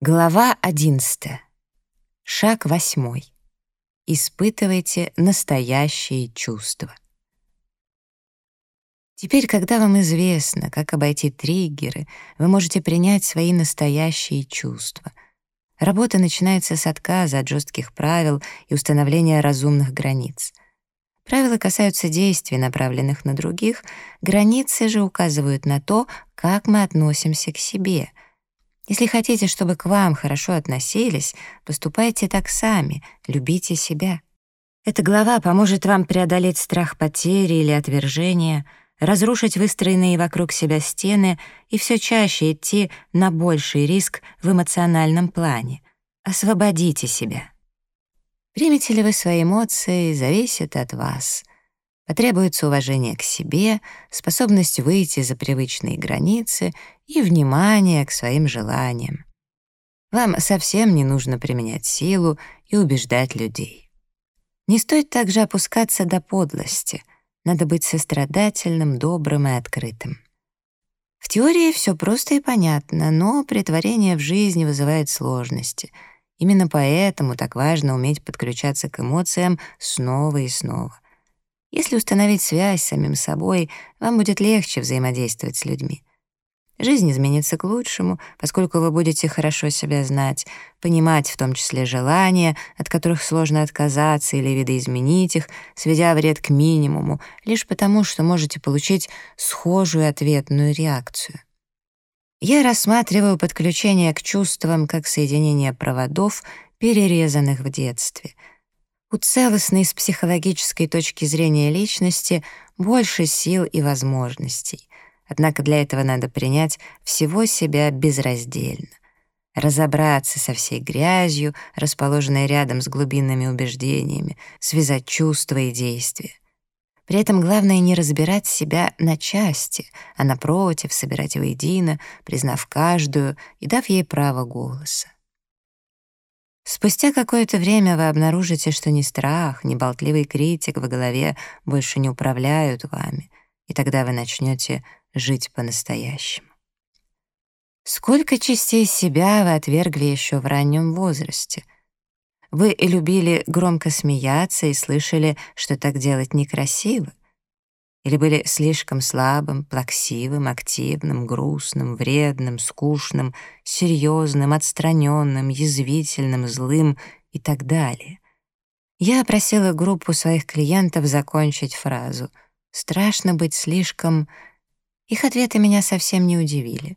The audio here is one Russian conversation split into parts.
Глава 11. Шаг 8. Испытывайте настоящие чувства. Теперь, когда вам известно, как обойти триггеры, вы можете принять свои настоящие чувства. Работа начинается с отказа от жестких правил и установления разумных границ. Правила касаются действий, направленных на других, границы же указывают на то, как мы относимся к себе — если хотите, чтобы к вам хорошо относились, поступайте так сами, любите себя. Эта глава поможет вам преодолеть страх потери или отвержения, разрушить выстроенные вокруг себя стены и все чаще идти на больший риск в эмоциональном плане. Освободите себя. Примете ли вы свои эмоции, зависит от вас. Потребуется уважение к себе, способность выйти за привычные границы и внимание к своим желаниям. Вам совсем не нужно применять силу и убеждать людей. Не стоит также опускаться до подлости. Надо быть сострадательным, добрым и открытым. В теории все просто и понятно, но притворение в жизни вызывает сложности. Именно поэтому так важно уметь подключаться к эмоциям снова и снова — если установить связь с самим собой, вам будет легче взаимодействовать с людьми. Жизнь изменится к лучшему, поскольку вы будете хорошо себя знать, понимать в том числе желания, от которых сложно отказаться или видоизменить их, сведя вред к минимуму, лишь потому, что можете получить схожую ответную реакцию. Я рассматриваю подключение к чувствам как соединение проводов, перерезанных в детстве — у целостной с психологической точки зрения личности больше сил и возможностей. Однако для этого надо принять всего себя безраздельно. Разобраться со всей грязью, расположенной рядом с глубинными убеждениями, связать чувства и действия. При этом главное не разбирать себя на части, а напротив собирать воедино, признав каждую и дав ей право голоса. Спустя какое-то время вы обнаружите, что ни страх, ни болтливый критик в голове больше не управляют вами, и тогда вы начнете жить по-настоящему. Сколько частей себя вы отвергли еще в раннем возрасте? Вы и любили громко смеяться и слышали, что так делать некрасиво? Или были слишком слабым, плаксивым, активным, грустным, вредным, скучным, серьезным, отстраненным, язвительным, злым и так далее. Я просила группу своих клиентов закончить фразу «Страшно быть слишком...» Их ответы меня совсем не удивили.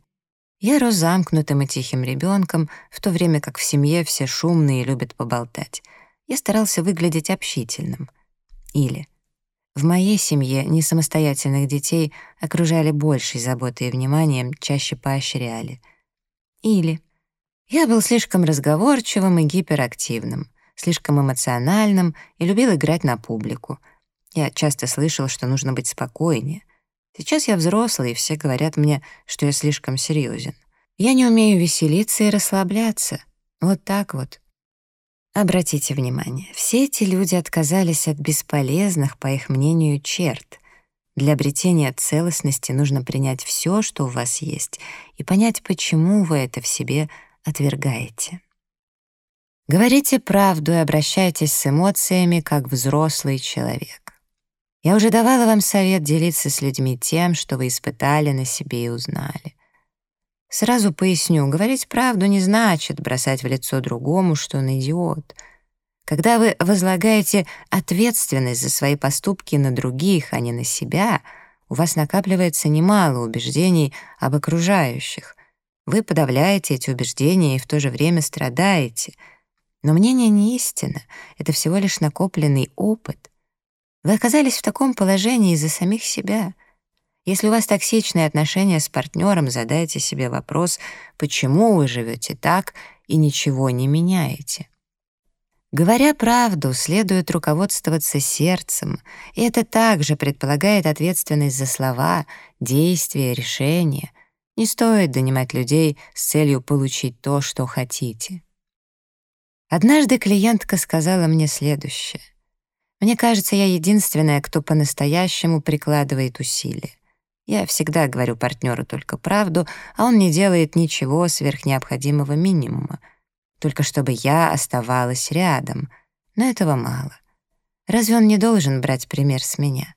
Я рос замкнутым и тихим ребенком, в то время как в семье все шумные и любят поболтать. Я старался выглядеть общительным. Или в моей семье несамостоятельных детей окружали большей заботой и вниманием, чаще поощряли. Или я был слишком разговорчивым и гиперактивным, слишком эмоциональным и любил играть на публику. Я часто слышал, что нужно быть спокойнее. Сейчас я взрослый, и все говорят мне, что я слишком серьезен. Я не умею веселиться и расслабляться. Вот так вот. Обратите внимание, все эти люди отказались от бесполезных, по их мнению, черт. Для обретения целостности нужно принять все, что у вас есть, и понять, почему вы это в себе отвергаете. Говорите правду и обращайтесь с эмоциями, как взрослый человек. Я уже давала вам совет делиться с людьми тем, что вы испытали на себе и узнали. Сразу поясню, говорить правду не значит бросать в лицо другому, что он идиот. Когда вы возлагаете ответственность за свои поступки на других, а не на себя, у вас накапливается немало убеждений об окружающих. Вы подавляете эти убеждения и в то же время страдаете. Но мнение не истина, это всего лишь накопленный опыт. Вы оказались в таком положении из-за самих себя — если у вас токсичные отношения с партнером, задайте себе вопрос, почему вы живете так и ничего не меняете. Говоря правду, следует руководствоваться сердцем, и это также предполагает ответственность за слова, действия, решения. Не стоит донимать людей с целью получить то, что хотите. Однажды клиентка сказала мне следующее. «Мне кажется, я единственная, кто по-настоящему прикладывает усилия. Я всегда говорю партнеру только правду, а он не делает ничего сверх необходимого минимума. Только чтобы я оставалась рядом. Но этого мало. Разве он не должен брать пример с меня?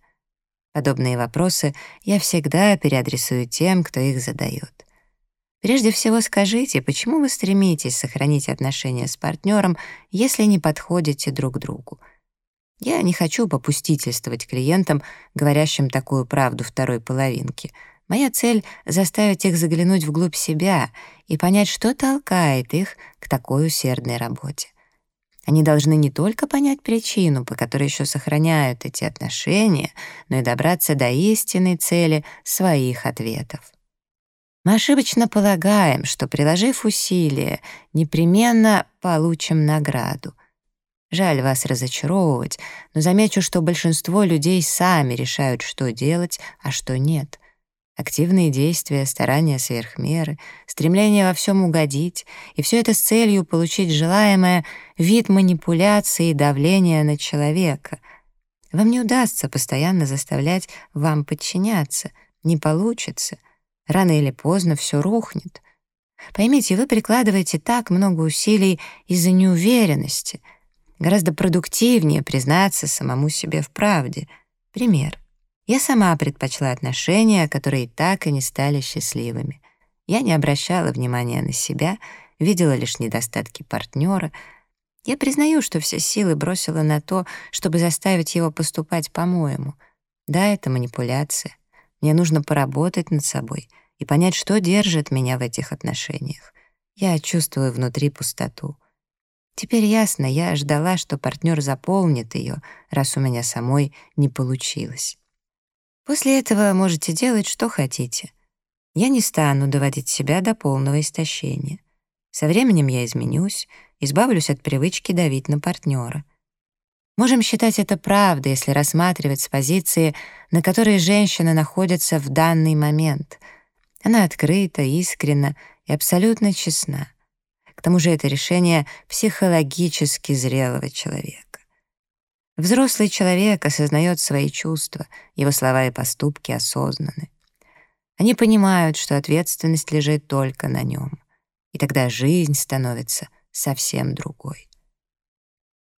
Подобные вопросы я всегда переадресую тем, кто их задает. Прежде всего скажите, почему вы стремитесь сохранить отношения с партнером, если не подходите друг другу? Я не хочу попустительствовать клиентам, говорящим такую правду второй половинки. Моя цель — заставить их заглянуть вглубь себя и понять, что толкает их к такой усердной работе. Они должны не только понять причину, по которой еще сохраняют эти отношения, но и добраться до истинной цели своих ответов. Мы ошибочно полагаем, что, приложив усилия, непременно получим награду — Жаль вас разочаровывать, но замечу, что большинство людей сами решают, что делать, а что нет. Активные действия, старания сверх меры, стремление во всем угодить, и все это с целью получить желаемое вид манипуляции и давления на человека. Вам не удастся постоянно заставлять вам подчиняться, не получится. Рано или поздно все рухнет. Поймите, вы прикладываете так много усилий из-за неуверенности — Гораздо продуктивнее признаться самому себе в правде. Пример. Я сама предпочла отношения, которые так и не стали счастливыми. Я не обращала внимания на себя, видела лишь недостатки партнера. Я признаю, что все силы бросила на то, чтобы заставить его поступать по-моему. Да, это манипуляция. Мне нужно поработать над собой и понять, что держит меня в этих отношениях. Я чувствую внутри пустоту. Теперь ясно, я ждала, что партнер заполнит ее, раз у меня самой не получилось. После этого можете делать, что хотите. Я не стану доводить себя до полного истощения. Со временем я изменюсь, избавлюсь от привычки давить на партнера. Можем считать это правдой, если рассматривать с позиции, на которой женщина находится в данный момент. Она открыта, искренна и абсолютно честна. К тому же это решение психологически зрелого человека. Взрослый человек осознает свои чувства, его слова и поступки осознаны. Они понимают, что ответственность лежит только на нем, и тогда жизнь становится совсем другой.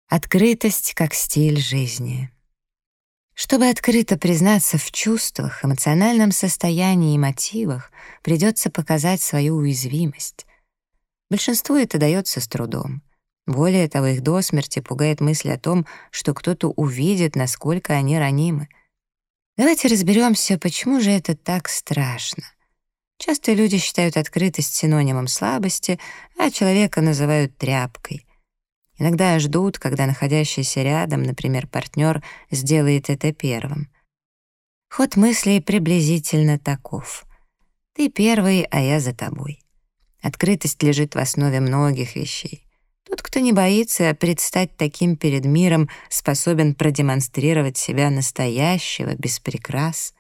Открытость как стиль жизни. Чтобы открыто признаться в чувствах, эмоциональном состоянии и мотивах, придется показать свою уязвимость, Большинству это дается с трудом. Более того, их до смерти пугает мысль о том, что кто-то увидит, насколько они ранимы. Давайте разберемся, почему же это так страшно. Часто люди считают открытость синонимом слабости, а человека называют тряпкой. Иногда ждут, когда находящийся рядом, например, партнер, сделает это первым. Ход мыслей приблизительно таков. Ты первый, а я за тобой. Открытость лежит в основе многих вещей. Тот, кто не боится предстать таким перед миром, способен продемонстрировать себя настоящего, без прикрас.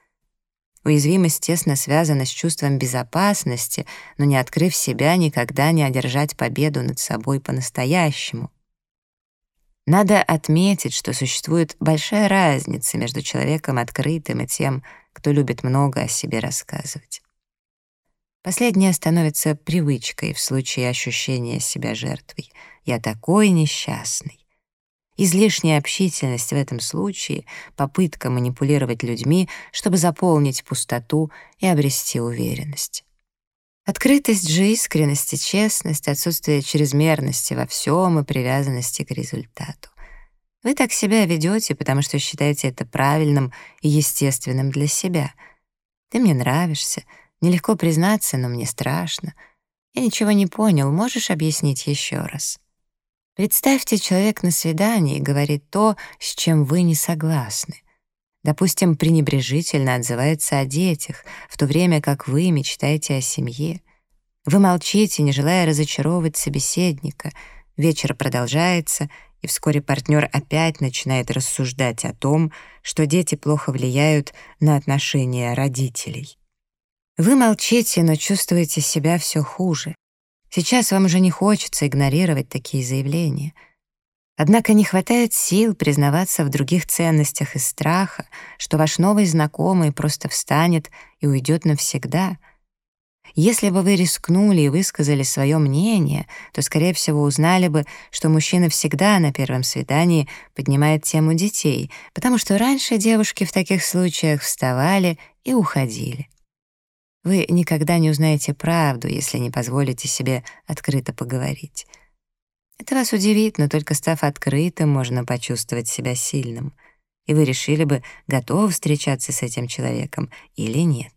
Уязвимость тесно связана с чувством безопасности, но не открыв себя, никогда не одержать победу над собой по-настоящему. Надо отметить, что существует большая разница между человеком открытым и тем, кто любит много о себе рассказывать. Последнее становится привычкой в случае ощущения себя жертвой. «Я такой несчастный». Излишняя общительность в этом случае — попытка манипулировать людьми, чтобы заполнить пустоту и обрести уверенность. Открытость же, искренность и честность, отсутствие чрезмерности во всем и привязанности к результату. Вы так себя ведете, потому что считаете это правильным и естественным для себя. Ты мне нравишься — Нелегко признаться, но мне страшно. Я ничего не понял, можешь объяснить еще раз? Представьте, человек на свидании говорит то, с чем вы не согласны. Допустим, пренебрежительно отзывается о детях, в то время как вы мечтаете о семье. Вы молчите, не желая разочаровывать собеседника. Вечер продолжается, и вскоре партнер опять начинает рассуждать о том, что дети плохо влияют на отношения родителей. Вы молчите, но чувствуете себя все хуже. Сейчас вам уже не хочется игнорировать такие заявления. Однако не хватает сил признаваться в других ценностях из страха, что ваш новый знакомый просто встанет и уйдет навсегда. Если бы вы рискнули и высказали свое мнение, то, скорее всего, узнали бы, что мужчина всегда на первом свидании поднимает тему детей, потому что раньше девушки в таких случаях вставали и уходили. Вы никогда не узнаете правду, если не позволите себе открыто поговорить. Это вас удивит, но только став открытым, можно почувствовать себя сильным. И вы решили бы, готовы встречаться с этим человеком или нет.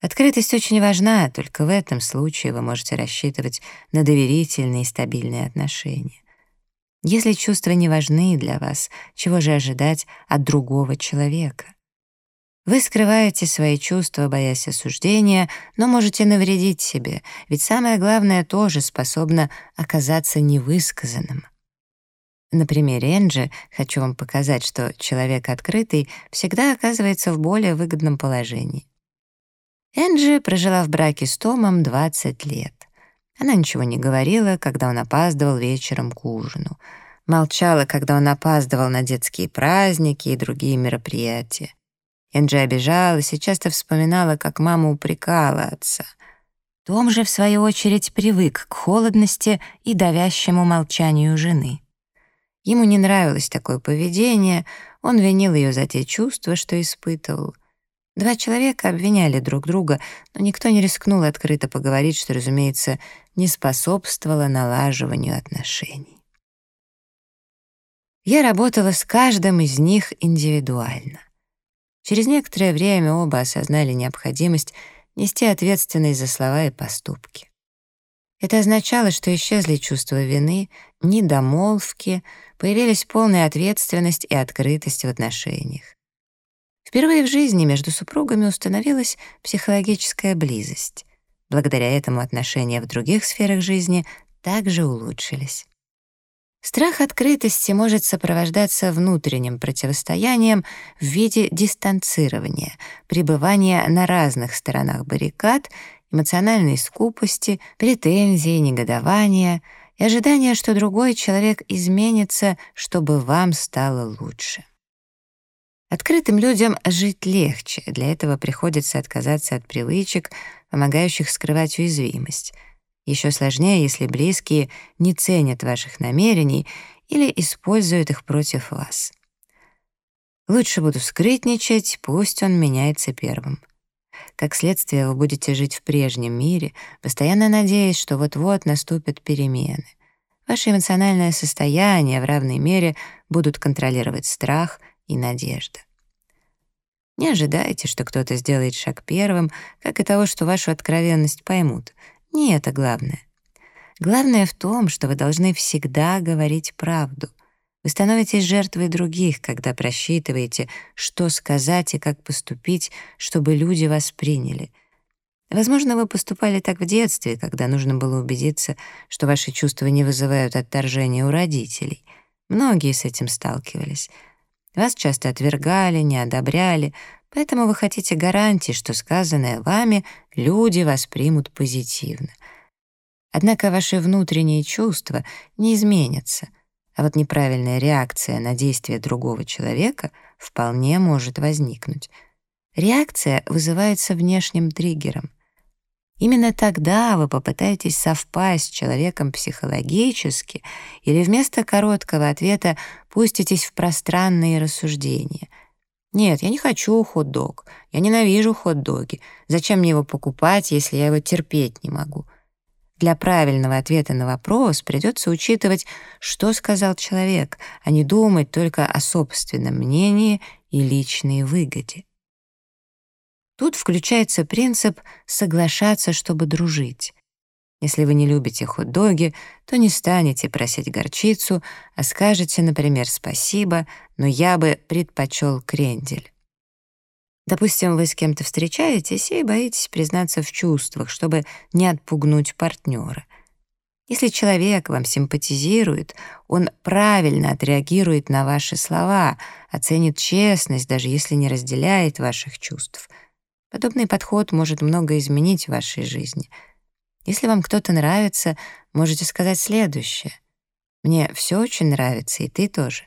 Открытость очень важна, только в этом случае вы можете рассчитывать на доверительные и стабильные отношения. Если чувства не важны для вас, чего же ожидать от другого человека? Вы скрываете свои чувства, боясь осуждения, но можете навредить себе, ведь самое главное тоже способно оказаться невысказанным. На примере Энджи хочу вам показать, что человек открытый всегда оказывается в более выгодном положении. Энджи прожила в браке с Томом 20 лет. Она ничего не говорила, когда он опаздывал вечером к ужину. Молчала, когда он опаздывал на детские праздники и другие мероприятия. Энджи обижалась и часто вспоминала, как мама упрекала отца. Том же, в свою очередь, привык к холодности и давящему молчанию жены. Ему не нравилось такое поведение, он винил ее за те чувства, что испытывал. Два человека обвиняли друг друга, но никто не рискнул открыто поговорить, что, разумеется, не способствовало налаживанию отношений. Я работала с каждым из них индивидуально. Через некоторое время оба осознали необходимость нести ответственность за слова и поступки. Это означало, что исчезли чувства вины, недомолвки, появились полная ответственность и открытость в отношениях. Впервые в жизни между супругами установилась психологическая близость. Благодаря этому отношения в других сферах жизни также улучшились. Страх открытости может сопровождаться внутренним противостоянием в виде дистанцирования, пребывания на разных сторонах баррикад, эмоциональной скупости, претензий, негодования и ожидания, что другой человек изменится, чтобы вам стало лучше. Открытым людям жить легче, для этого приходится отказаться от привычек, помогающих скрывать уязвимость — еще сложнее, если близкие не ценят ваших намерений или используют их против вас. Лучше буду скрытничать, пусть он меняется первым. Как следствие, вы будете жить в прежнем мире, постоянно надеясь, что вот-вот наступят перемены. Ваше эмоциональное состояние в равной мере будут контролировать страх и надежда. Не ожидайте, что кто-то сделает шаг первым, как и того, что вашу откровенность поймут — не это главное. Главное в том, что вы должны всегда говорить правду. Вы становитесь жертвой других, когда просчитываете, что сказать и как поступить, чтобы люди вас приняли. Возможно, вы поступали так в детстве, когда нужно было убедиться, что ваши чувства не вызывают отторжения у родителей. Многие с этим сталкивались. Вас часто отвергали, не одобряли, Поэтому вы хотите гарантии, что сказанное вами люди воспримут позитивно. Однако ваши внутренние чувства не изменятся, а вот неправильная реакция на действие другого человека вполне может возникнуть. Реакция вызывается внешним триггером. Именно тогда вы попытаетесь совпасть с человеком психологически или вместо короткого ответа пуститесь в пространные рассуждения — нет, я не хочу хот-дог. Я ненавижу хот-доги. Зачем мне его покупать, если я его терпеть не могу? Для правильного ответа на вопрос придется учитывать, что сказал человек, а не думать только о собственном мнении и личной выгоде. Тут включается принцип соглашаться, чтобы дружить. Если вы не любите хот-доги, то не станете просить горчицу, а скажете, например, «спасибо, но я бы предпочел крендель». Допустим, вы с кем-то встречаетесь и боитесь признаться в чувствах, чтобы не отпугнуть партнера. Если человек вам симпатизирует, он правильно отреагирует на ваши слова, оценит честность, даже если не разделяет ваших чувств. Подобный подход может много изменить в вашей жизни — если вам кто-то нравится, можете сказать следующее. Мне все очень нравится, и ты тоже.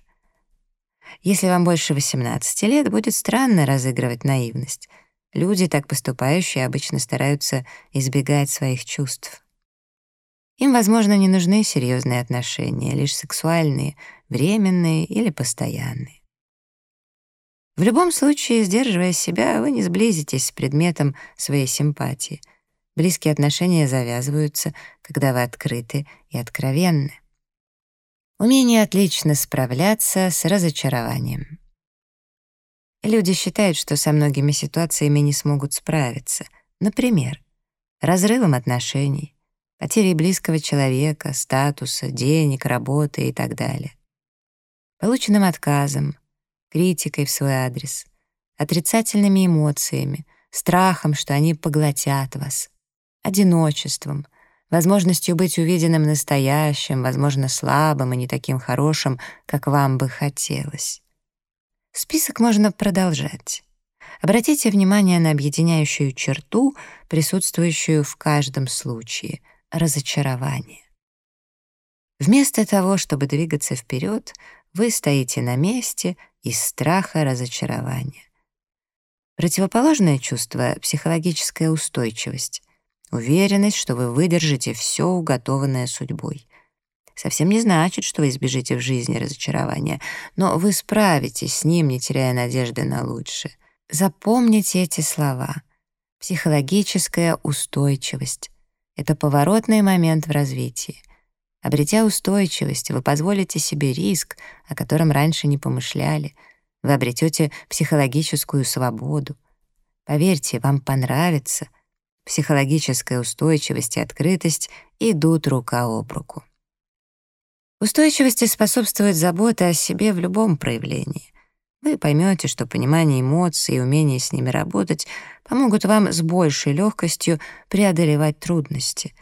Если вам больше 18 лет, будет странно разыгрывать наивность. Люди, так поступающие, обычно стараются избегать своих чувств. Им, возможно, не нужны серьезные отношения, лишь сексуальные, временные или постоянные. В любом случае, сдерживая себя, вы не сблизитесь с предметом своей симпатии. Близкие отношения завязываются, когда вы открыты и откровенны. Умение отлично справляться с разочарованием. Люди считают, что со многими ситуациями не смогут справиться. Например, разрывом отношений, потерей близкого человека, статуса, денег, работы и так далее. Полученным отказом, критикой в свой адрес, отрицательными эмоциями, страхом, что они поглотят вас, одиночеством — возможностью быть увиденным настоящим, возможно, слабым и не таким хорошим, как вам бы хотелось. Список можно продолжать. Обратите внимание на объединяющую черту, присутствующую в каждом случае — разочарование. Вместо того, чтобы двигаться вперед, вы стоите на месте из страха разочарования. Противоположное чувство — психологическая устойчивость. Уверенность, что вы выдержите все уготованное судьбой. Совсем не значит, что вы избежите в жизни разочарования, но вы справитесь с ним, не теряя надежды на лучшее. Запомните эти слова. Психологическая устойчивость — это поворотный момент в развитии. Обретя устойчивость, вы позволите себе риск, о котором раньше не помышляли. Вы обретете психологическую свободу. Поверьте, вам понравится — психологическая устойчивость и открытость идут рука об руку. Устойчивости способствует забота о себе в любом проявлении. Вы поймете, что понимание эмоций и умение с ними работать помогут вам с большей легкостью преодолевать трудности.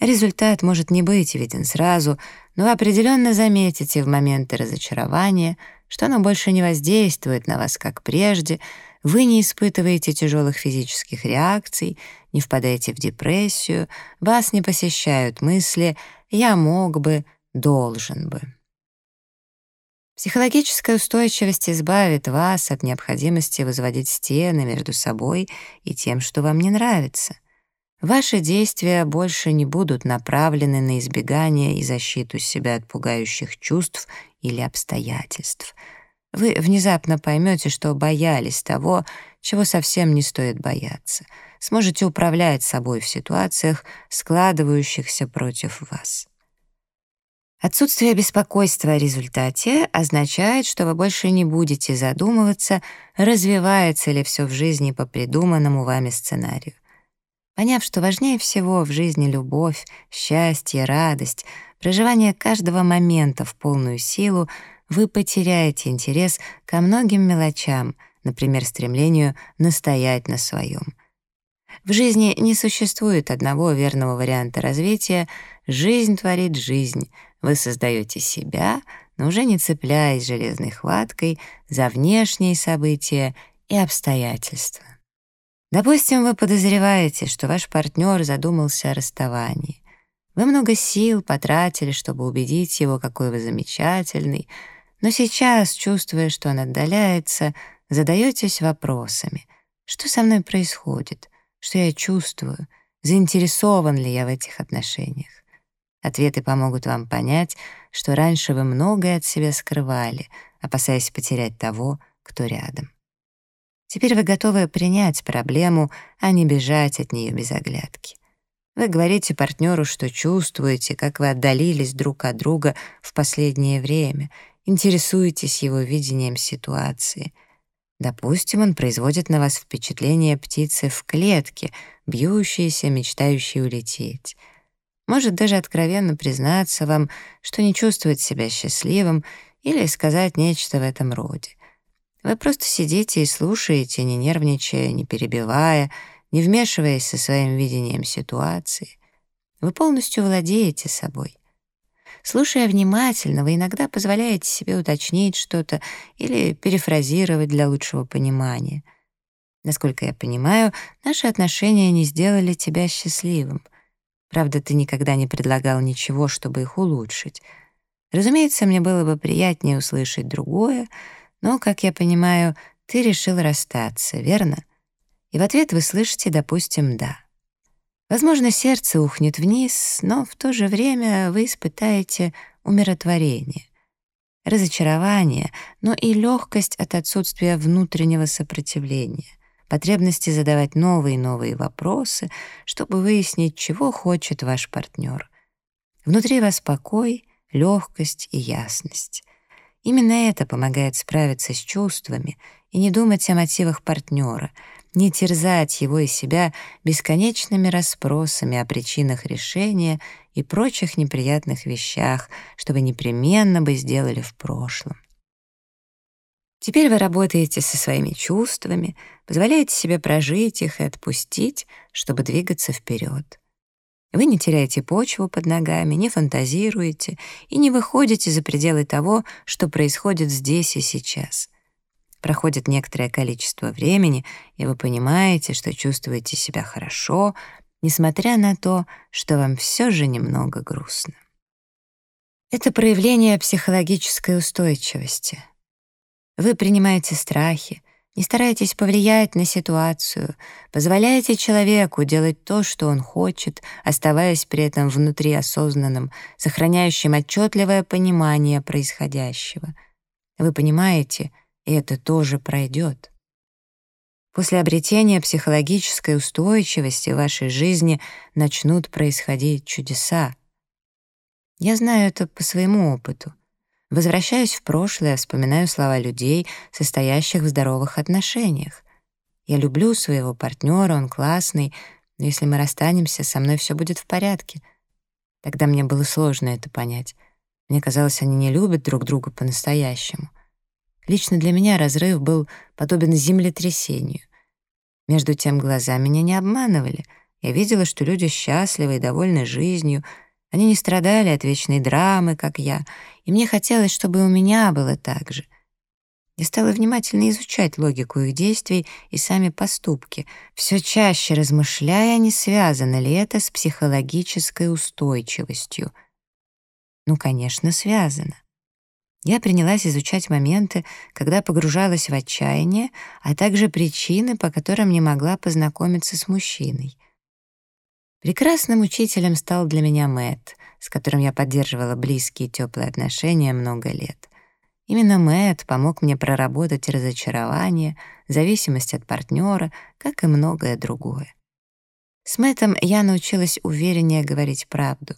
Результат может не быть виден сразу, но вы определенно заметите в моменты разочарования, что оно больше не воздействует на вас, как прежде, вы не испытываете тяжелых физических реакций, не впадаете в депрессию, вас не посещают мысли «я мог бы», «должен бы». Психологическая устойчивость избавит вас от необходимости возводить стены между собой и тем, что вам не нравится. Ваши действия больше не будут направлены на избегание и защиту себя от пугающих чувств или обстоятельств — вы внезапно поймете, что боялись того, чего совсем не стоит бояться. Сможете управлять собой в ситуациях, складывающихся против вас. Отсутствие беспокойства о результате означает, что вы больше не будете задумываться, развивается ли все в жизни по придуманному вами сценарию. Поняв, что важнее всего в жизни любовь, счастье, радость, проживание каждого момента в полную силу — вы потеряете интерес ко многим мелочам, например, стремлению настоять на своем. В жизни не существует одного верного варианта развития. Жизнь творит жизнь. Вы создаете себя, но уже не цепляясь железной хваткой за внешние события и обстоятельства. Допустим, вы подозреваете, что ваш партнер задумался о расставании. Вы много сил потратили, чтобы убедить его, какой вы замечательный, но сейчас, чувствуя, что он отдаляется, задаетесь вопросами. Что со мной происходит? Что я чувствую? Заинтересован ли я в этих отношениях? Ответы помогут вам понять, что раньше вы многое от себя скрывали, опасаясь потерять того, кто рядом. Теперь вы готовы принять проблему, а не бежать от нее без оглядки. Вы говорите партнеру, что чувствуете, как вы отдалились друг от друга в последнее время — интересуетесь его видением ситуации. Допустим, он производит на вас впечатление птицы в клетке, бьющейся, мечтающей улететь. Может даже откровенно признаться вам, что не чувствует себя счастливым, или сказать нечто в этом роде. Вы просто сидите и слушаете, не нервничая, не перебивая, не вмешиваясь со своим видением ситуации. Вы полностью владеете собой. Слушая внимательно, вы иногда позволяете себе уточнить что-то или перефразировать для лучшего понимания. Насколько я понимаю, наши отношения не сделали тебя счастливым. Правда, ты никогда не предлагал ничего, чтобы их улучшить. Разумеется, мне было бы приятнее услышать другое, но, как я понимаю, ты решил расстаться, верно? И в ответ вы слышите, допустим, «да». Возможно, сердце ухнет вниз, но в то же время вы испытаете умиротворение, разочарование, но и легкость от отсутствия внутреннего сопротивления, потребности задавать новые и новые вопросы, чтобы выяснить, чего хочет ваш партнер. Внутри вас покой, легкость и ясность. Именно это помогает справиться с чувствами и не думать о мотивах партнера, не терзать его и себя бесконечными расспросами о причинах решения и прочих неприятных вещах, чтобы непременно бы сделали в прошлом. Теперь вы работаете со своими чувствами, позволяете себе прожить их и отпустить, чтобы двигаться вперед. Вы не теряете почву под ногами, не фантазируете и не выходите за пределы того, что происходит здесь и сейчас. Проходит некоторое количество времени, и вы понимаете, что чувствуете себя хорошо, несмотря на то, что вам все же немного грустно. Это проявление психологической устойчивости. Вы принимаете страхи, не старайтесь повлиять на ситуацию, позволяйте человеку делать то, что он хочет, оставаясь при этом внутри осознанным, сохраняющим отчетливое понимание происходящего. Вы понимаете, это тоже пройдет. После обретения психологической устойчивости в вашей жизни начнут происходить чудеса. Я знаю это по своему опыту. Возвращаюсь в прошлое, вспоминаю слова людей, состоящих в здоровых отношениях. Я люблю своего партнера, он классный, но если мы расстанемся, со мной все будет в порядке. Тогда мне было сложно это понять. Мне казалось, они не любят друг друга по-настоящему. Лично для меня разрыв был подобен землетрясению. Между тем глаза меня не обманывали. Я видела, что люди счастливы и довольны жизнью — они не страдали от вечной драмы, как я, и мне хотелось, чтобы у меня было так же. Я стала внимательно изучать логику их действий и сами поступки, все чаще размышляя, не связано ли это с психологической устойчивостью. Ну, конечно, связано. Я принялась изучать моменты, когда погружалась в отчаяние, а также причины, по которым не могла познакомиться с мужчиной — Прекрасным учителем стал для меня Мэтт, с которым я поддерживала близкие теплые отношения много лет. Именно Мэтт помог мне проработать разочарование, зависимость от партнера, как и многое другое. С Мэттом я научилась увереннее говорить правду.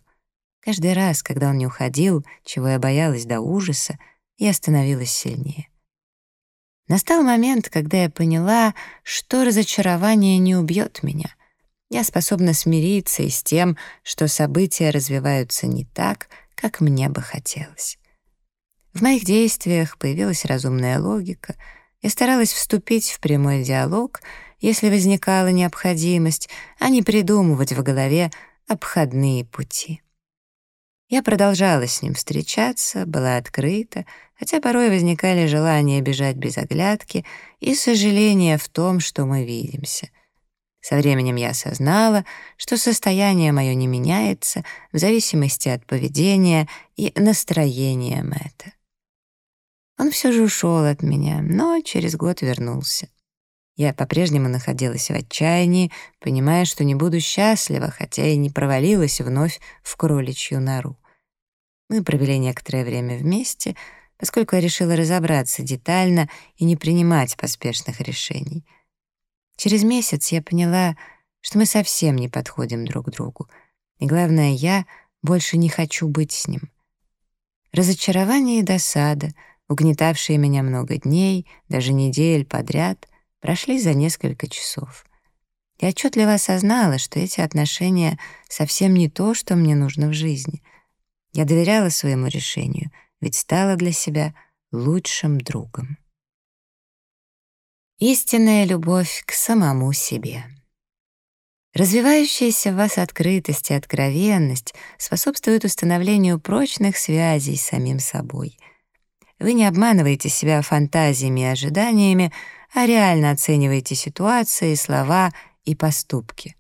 Каждый раз, когда он не уходил, чего я боялась до ужаса, я становилась сильнее. Настал момент, когда я поняла, что разочарование не убьет меня — я способна смириться и с тем, что события развиваются не так, как мне бы хотелось. В моих действиях появилась разумная логика. Я старалась вступить в прямой диалог, если возникала необходимость, а не придумывать в голове обходные пути. Я продолжала с ним встречаться, была открыта, хотя порой возникали желания бежать без оглядки и сожаление в том, что мы видимся — со временем я осознала, что состояние мое не меняется в зависимости от поведения и настроения Мэтта. Он все же ушел от меня, но через год вернулся. Я по-прежнему находилась в отчаянии, понимая, что не буду счастлива, хотя и не провалилась вновь в кроличью нору. Мы провели некоторое время вместе, поскольку я решила разобраться детально и не принимать поспешных решений — Через месяц я поняла, что мы совсем не подходим друг другу. И главное, я больше не хочу быть с ним. Разочарование и досада, угнетавшие меня много дней, даже недель подряд, прошли за несколько часов. Я отчетливо осознала, что эти отношения совсем не то, что мне нужно в жизни. Я доверяла своему решению, ведь стала для себя лучшим другом. Истинная любовь к самому себе. Развивающаяся в вас открытость и откровенность способствуют установлению прочных связей с самим собой. Вы не обманываете себя фантазиями и ожиданиями, а реально оцениваете ситуации, слова и поступки.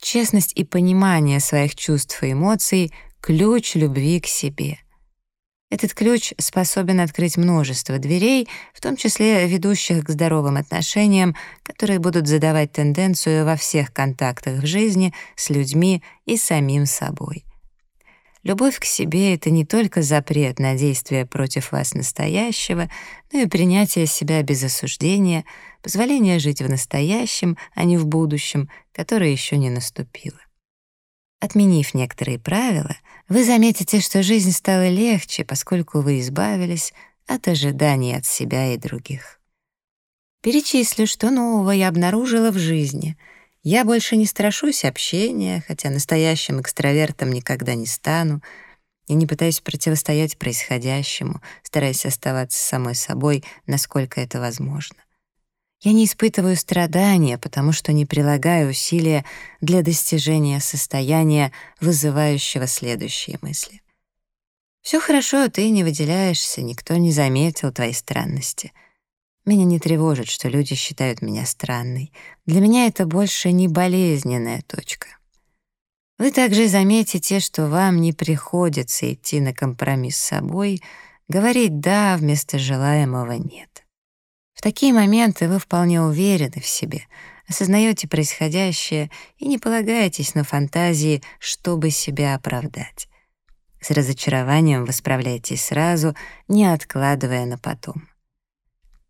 Честность и понимание своих чувств и эмоций — ключ любви к себе. Этот ключ способен открыть множество дверей, в том числе ведущих к здоровым отношениям, которые будут задавать тенденцию во всех контактах в жизни с людьми и самим собой. Любовь к себе — это не только запрет на действия против вас настоящего, но и принятие себя без осуждения, позволение жить в настоящем, а не в будущем, которое еще не наступило. Отменив некоторые правила, вы заметите, что жизнь стала легче, поскольку вы избавились от ожиданий от себя и других. Перечислю, что нового я обнаружила в жизни. Я больше не страшусь общения, хотя настоящим экстравертом никогда не стану. Я не пытаюсь противостоять происходящему, стараясь оставаться самой собой, насколько это возможно. Я не испытываю страдания, потому что не прилагаю усилия для достижения состояния, вызывающего следующие мысли. Все хорошо, ты не выделяешься, никто не заметил твоей странности. Меня не тревожит, что люди считают меня странной. Для меня это больше не болезненная точка. Вы также заметите, что вам не приходится идти на компромисс с собой, говорить «да» вместо желаемого «нет». В такие моменты вы вполне уверены в себе, осознаете происходящее и не полагаетесь на фантазии, чтобы себя оправдать. С разочарованием вы справляетесь сразу, не откладывая на потом.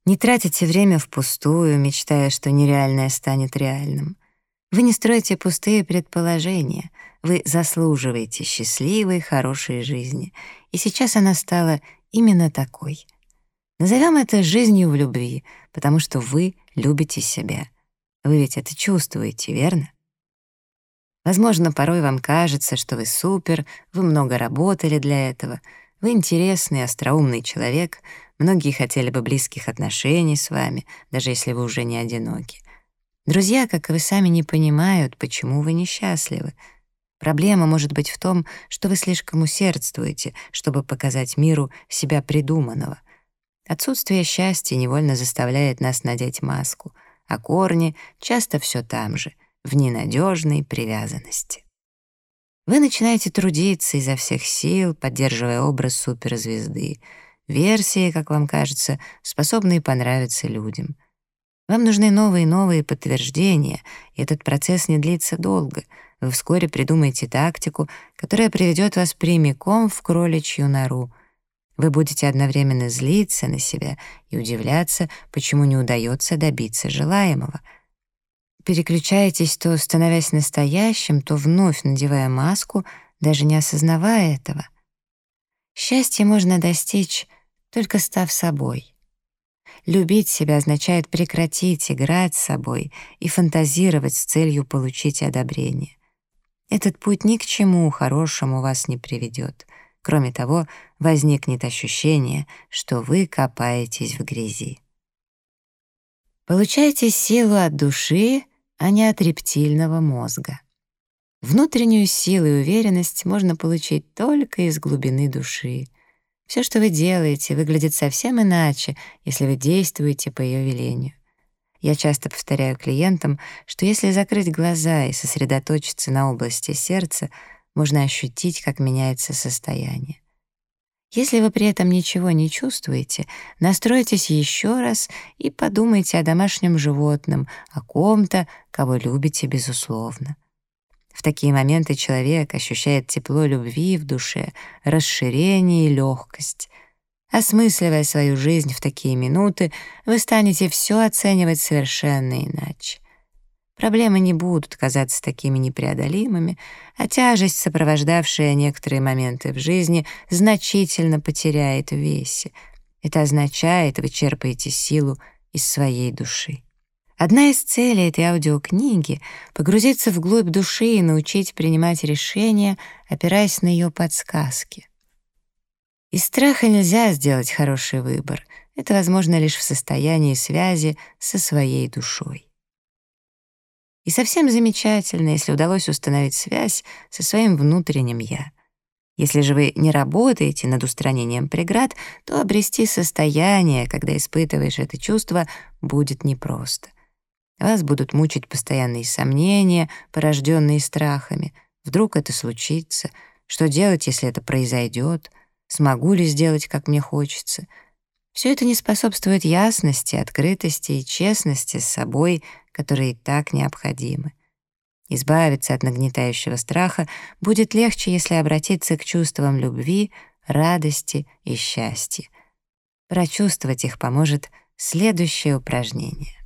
Не тратите время впустую, мечтая, что нереальное станет реальным. Вы не строите пустые предположения. Вы заслуживаете счастливой, хорошей жизни. И сейчас она стала именно такой — Назовем это жизнью в любви, потому что вы любите себя. Вы ведь это чувствуете, верно? Возможно, порой вам кажется, что вы супер, вы много работали для этого, вы интересный, остроумный человек, многие хотели бы близких отношений с вами, даже если вы уже не одиноки. Друзья, как и вы сами, не понимают, почему вы несчастливы. Проблема может быть в том, что вы слишком усердствуете, чтобы показать миру себя придуманного — Отсутствие счастья невольно заставляет нас надеть маску, а корни часто все там же, в ненадежной привязанности. Вы начинаете трудиться изо всех сил, поддерживая образ суперзвезды, версии, как вам кажется, способные понравиться людям. Вам нужны новые и новые подтверждения, и этот процесс не длится долго. Вы вскоре придумаете тактику, которая приведет вас прямиком в кроличью нору — вы будете одновременно злиться на себя и удивляться, почему не удается добиться желаемого. Переключаетесь то становясь настоящим, то вновь надевая маску, даже не осознавая этого. Счастье можно достичь, только став собой. Любить себя означает прекратить играть с собой и фантазировать с целью получить одобрение. Этот путь ни к чему хорошему вас не приведет — Кроме того, возникнет ощущение, что вы копаетесь в грязи. Получайте силу от души, а не от рептильного мозга. Внутреннюю силу и уверенность можно получить только из глубины души. Все, что вы делаете, выглядит совсем иначе, если вы действуете по ее велению. Я часто повторяю клиентам, что если закрыть глаза и сосредоточиться на области сердца, можно ощутить, как меняется состояние. Если вы при этом ничего не чувствуете, настройтесь еще раз и подумайте о домашнем животном, о ком-то, кого любите безусловно. В такие моменты человек ощущает тепло любви в душе, расширение и легкость. Осмысливая свою жизнь в такие минуты, вы станете все оценивать совершенно иначе. Проблемы не будут казаться такими непреодолимыми, а тяжесть, сопровождавшая некоторые моменты в жизни, значительно потеряет в весе. Это означает, вы черпаете силу из своей души. Одна из целей этой аудиокниги — погрузиться вглубь души и научить принимать решения, опираясь на ее подсказки. Из страха нельзя сделать хороший выбор. Это возможно лишь в состоянии связи со своей душой. И совсем замечательно, если удалось установить связь со своим внутренним «я». Если же вы не работаете над устранением преград, то обрести состояние, когда испытываешь это чувство, будет непросто. Вас будут мучить постоянные сомнения, порожденные страхами. Вдруг это случится? Что делать, если это произойдет? смогу ли сделать, как мне хочется. Все это не способствует ясности, открытости и честности с собой, которые так необходимы. Избавиться от нагнетающего страха будет легче, если обратиться к чувствам любви, радости и счастья. Прочувствовать их поможет следующее упражнение.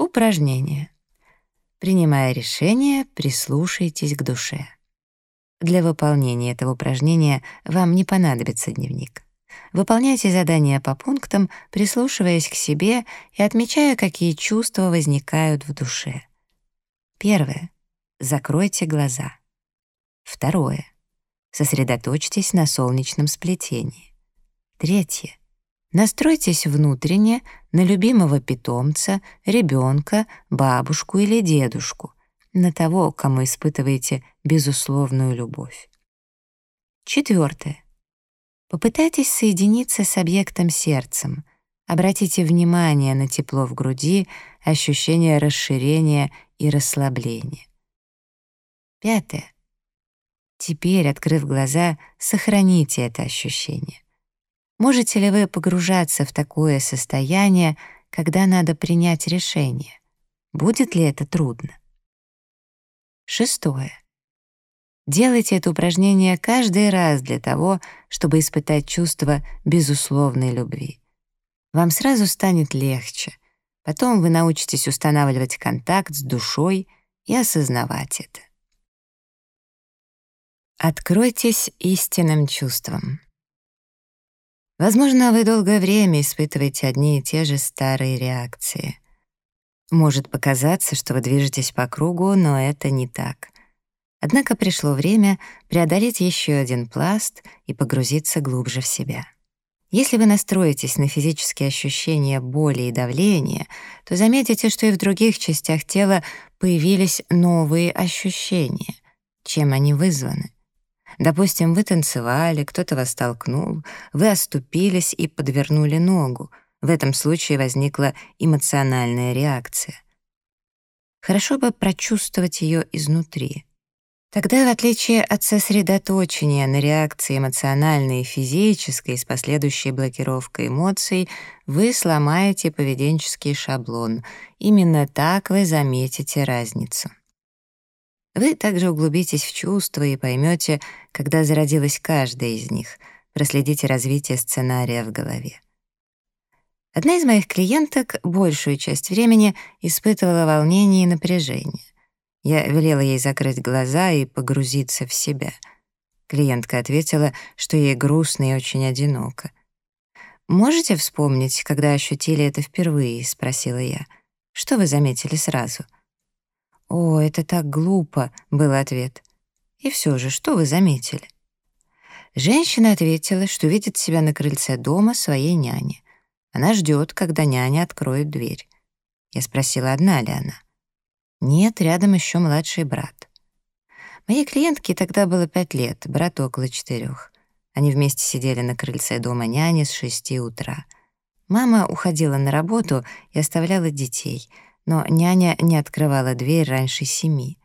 Упражнение. Принимая решение, прислушайтесь к душе. Для выполнения этого упражнения вам не понадобится дневник. Выполняйте задания по пунктам, прислушиваясь к себе и отмечая, какие чувства возникают в душе. Первое. Закройте глаза. Второе. Сосредоточьтесь на солнечном сплетении. Третье. Настройтесь внутренне на любимого питомца, ребенка, бабушку или дедушку, на того, кому испытываете безусловную любовь. Четвертое. Попытайтесь соединиться с объектом сердцем. Обратите внимание на тепло в груди, ощущение расширения и расслабления. Пятое. Теперь, открыв глаза, сохраните это ощущение. Можете ли вы погружаться в такое состояние, когда надо принять решение? Будет ли это трудно? Шестое. Делайте это упражнение каждый раз для того, чтобы испытать чувство безусловной любви. Вам сразу станет легче. Потом вы научитесь устанавливать контакт с душой и осознавать это. Откройтесь истинным чувствам. Возможно, вы долгое время испытываете одни и те же старые реакции. Может показаться, что вы движетесь по кругу, но это не так. Однако пришло время преодолеть еще один пласт и погрузиться глубже в себя. Если вы настроитесь на физические ощущения боли и давления, то заметите, что и в других частях тела появились новые ощущения. Чем они вызваны? Допустим, вы танцевали, кто-то вас толкнул, вы оступились и подвернули ногу. В этом случае возникла эмоциональная реакция. Хорошо бы прочувствовать ее изнутри. Тогда, в отличие от сосредоточения на реакции эмоциональной и физической с последующей блокировкой эмоций, вы сломаете поведенческий шаблон. Именно так вы заметите разницу. Вы также углубитесь в чувства и поймете, когда зародилась каждая из них, проследите развитие сценария в голове. Одна из моих клиенток большую часть времени испытывала волнение и напряжение. Я велела ей закрыть глаза и погрузиться в себя. Клиентка ответила, что ей грустно и очень одиноко. «Можете вспомнить, когда ощутили это впервые?» — спросила я. «Что вы заметили сразу?» — «О, это так глупо», — был ответ. «И все же, что вы заметили?» Женщина ответила, что видит себя на крыльце дома своей няни. Она ждет, когда няня откроет дверь. Я спросила, одна ли она. Нет, рядом еще младший брат. Моей клиентке тогда было пять лет, брату около четырех. Они вместе сидели на крыльце дома няни с шести утра. Мама уходила на работу и оставляла детей — но няня не открывала дверь раньше семи.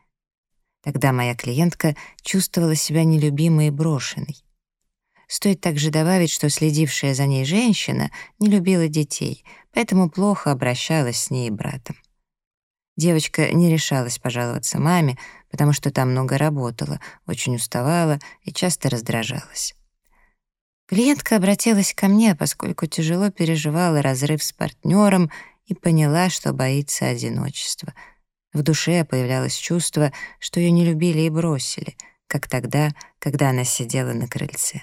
Тогда моя клиентка чувствовала себя нелюбимой и брошенной. Стоит также добавить, что следившая за ней женщина не любила детей, поэтому плохо обращалась с ней и братом. Девочка не решалась пожаловаться маме, потому что там много работала, очень уставала и часто раздражалась. Клиентка обратилась ко мне, поскольку тяжело переживала разрыв с партнером и поняла, что боится одиночества. В душе появлялось чувство, что ее не любили и бросили, как тогда, когда она сидела на крыльце.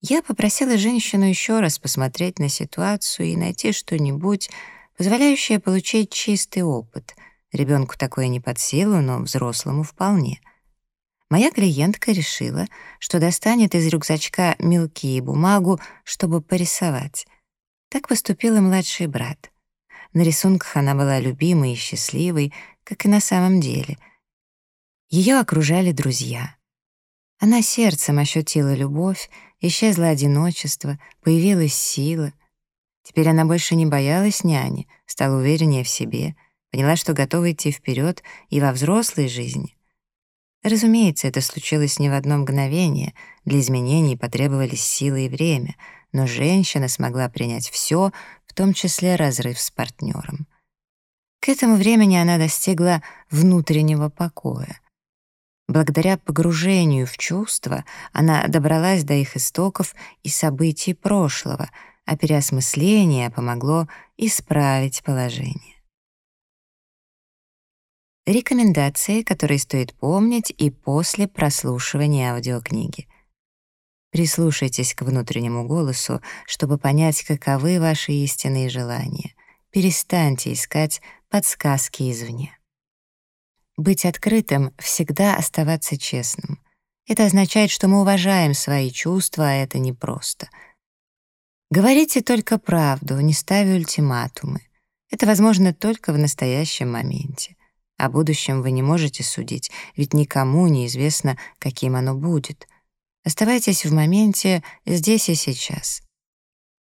Я попросила женщину еще раз посмотреть на ситуацию и найти что-нибудь, позволяющее получить чистый опыт. Ребенку такое не под силу, но взрослому вполне. Моя клиентка решила, что достанет из рюкзачка мелки и бумагу, чтобы порисовать. Так поступил и младший брат. На рисунках она была любимой и счастливой, как и на самом деле. Ее окружали друзья. Она сердцем ощутила любовь, исчезло одиночество, появилась сила. Теперь она больше не боялась няни, стала увереннее в себе, поняла, что готова идти вперед и во взрослой жизни. Разумеется, это случилось не в одно мгновение, для изменений потребовались силы и время, но женщина смогла принять все, в том числе разрыв с партнером. К этому времени она достигла внутреннего покоя. Благодаря погружению в чувства она добралась до их истоков и событий прошлого, а переосмысление помогло исправить положение. Рекомендации, которые стоит помнить и после прослушивания аудиокниги. Прислушайтесь к внутреннему голосу, чтобы понять, каковы ваши истинные желания. Перестаньте искать подсказки извне. Быть открытым — всегда оставаться честным. Это означает, что мы уважаем свои чувства, а это непросто. Говорите только правду, не ставя ультиматумы. Это возможно только в настоящем моменте. О будущем вы не можете судить, ведь никому не известно, каким оно будет. Оставайтесь в моменте здесь и сейчас.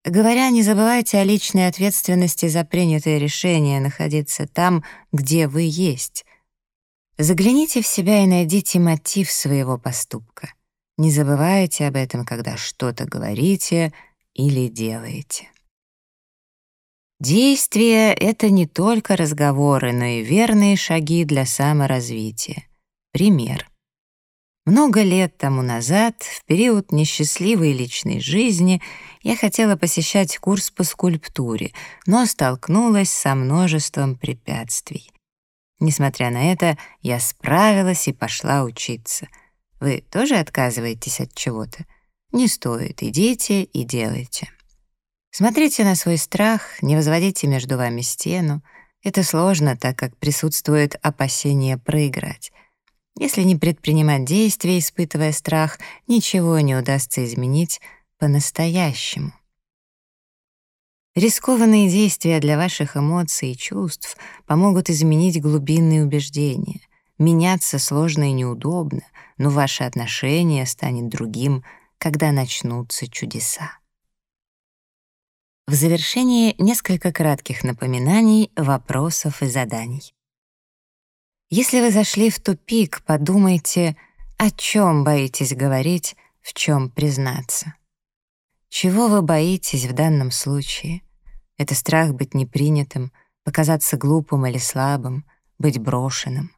Говоря, не забывайте о личной ответственности за принятое решение находиться там, где вы есть. Загляните в себя и найдите мотив своего поступка. Не забывайте об этом, когда что-то говорите или делаете. Действие — это не только разговоры, но и верные шаги для саморазвития. Пример. Много лет тому назад, в период несчастливой личной жизни, я хотела посещать курс по скульптуре, но столкнулась со множеством препятствий. Несмотря на это, я справилась и пошла учиться. Вы тоже отказываетесь от чего-то? Не стоит, идите и делайте. Смотрите на свой страх, не возводите между вами стену. Это сложно, так как присутствует опасение проиграть. Если не предпринимать действия, испытывая страх, ничего не удастся изменить по-настоящему. Рискованные действия для ваших эмоций и чувств помогут изменить глубинные убеждения. Меняться сложно и неудобно, но ваше отношение станет другим, когда начнутся чудеса. В завершении несколько кратких напоминаний, вопросов и заданий. Если вы зашли в тупик, подумайте, о чем боитесь говорить, в чем признаться. Чего вы боитесь в данном случае? Это страх быть непринятым, показаться глупым или слабым, быть брошенным.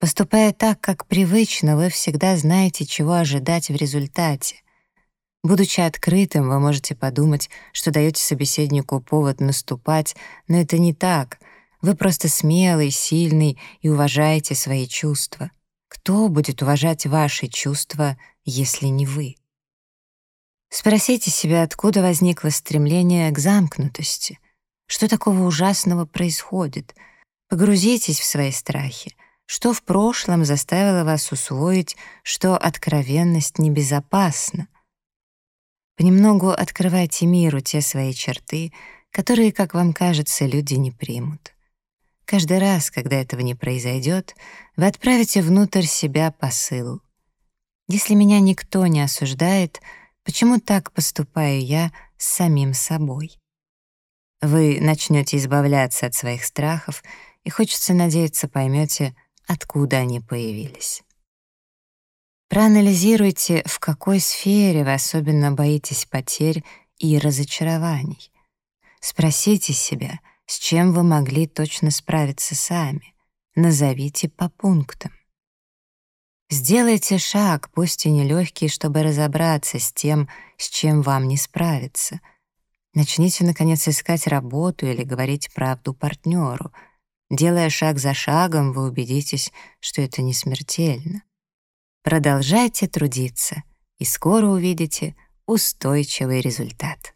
Поступая так, как привычно, вы всегда знаете, чего ожидать в результате. Будучи открытым, вы можете подумать, что даете собеседнику повод наступать, но это не так. Вы просто смелый, сильный и уважаете свои чувства. Кто будет уважать ваши чувства, если не вы? Спросите себя, откуда возникло стремление к замкнутости. Что такого ужасного происходит? Погрузитесь в свои страхи. Что в прошлом заставило вас усвоить, что откровенность небезопасна? Понемногу открывайте миру те свои черты, которые, как вам кажется, люди не примут. Каждый раз, когда этого не произойдет, вы отправите внутрь себя посыл. Если меня никто не осуждает, почему так поступаю я с самим собой? Вы начнете избавляться от своих страхов, и хочется надеяться, поймете, откуда они появились. Проанализируйте, в какой сфере вы особенно боитесь потерь и разочарований. Спросите себя, с чем вы могли точно справиться сами. Назовите по пунктам. Сделайте шаг, пусть и нелегкий, чтобы разобраться с тем, с чем вам не справиться. Начните, наконец, искать работу или говорить правду партнеру. Делая шаг за шагом, вы убедитесь, что это не смертельно. Продолжайте трудиться, и скоро увидите устойчивый результат.